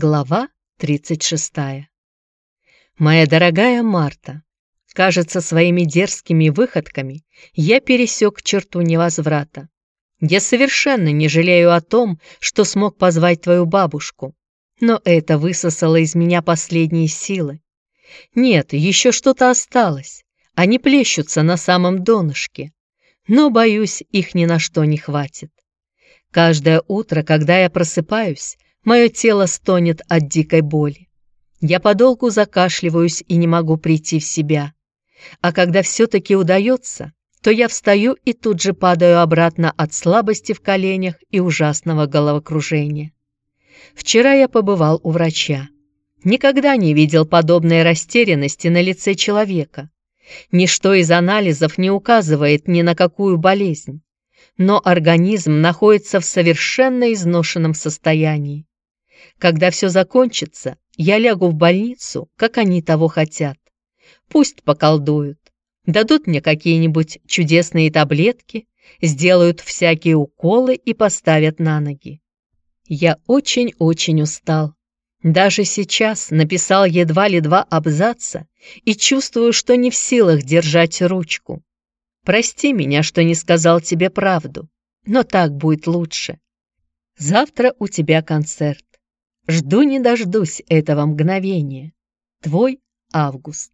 Глава 36. Моя дорогая Марта, кажется, своими дерзкими выходками я пересек черту невозврата. Я совершенно не жалею о том, что смог позвать твою бабушку, но это высосало из меня последние силы. Нет, еще что-то осталось, они плещутся на самом донышке, но, боюсь, их ни на что не хватит. Каждое утро, когда я просыпаюсь, Мое тело стонет от дикой боли. Я подолгу закашливаюсь и не могу прийти в себя. А когда все-таки удается, то я встаю и тут же падаю обратно от слабости в коленях и ужасного головокружения. Вчера я побывал у врача. Никогда не видел подобной растерянности на лице человека. Ничто из анализов не указывает ни на какую болезнь. Но организм находится в совершенно изношенном состоянии. Когда все закончится, я лягу в больницу, как они того хотят. Пусть поколдуют, дадут мне какие-нибудь чудесные таблетки, сделают всякие уколы и поставят на ноги. Я очень-очень устал. Даже сейчас написал едва ли два абзаца и чувствую, что не в силах держать ручку. Прости меня, что не сказал тебе правду, но так будет лучше. Завтра у тебя концерт. Жду не дождусь этого мгновения. Твой Август.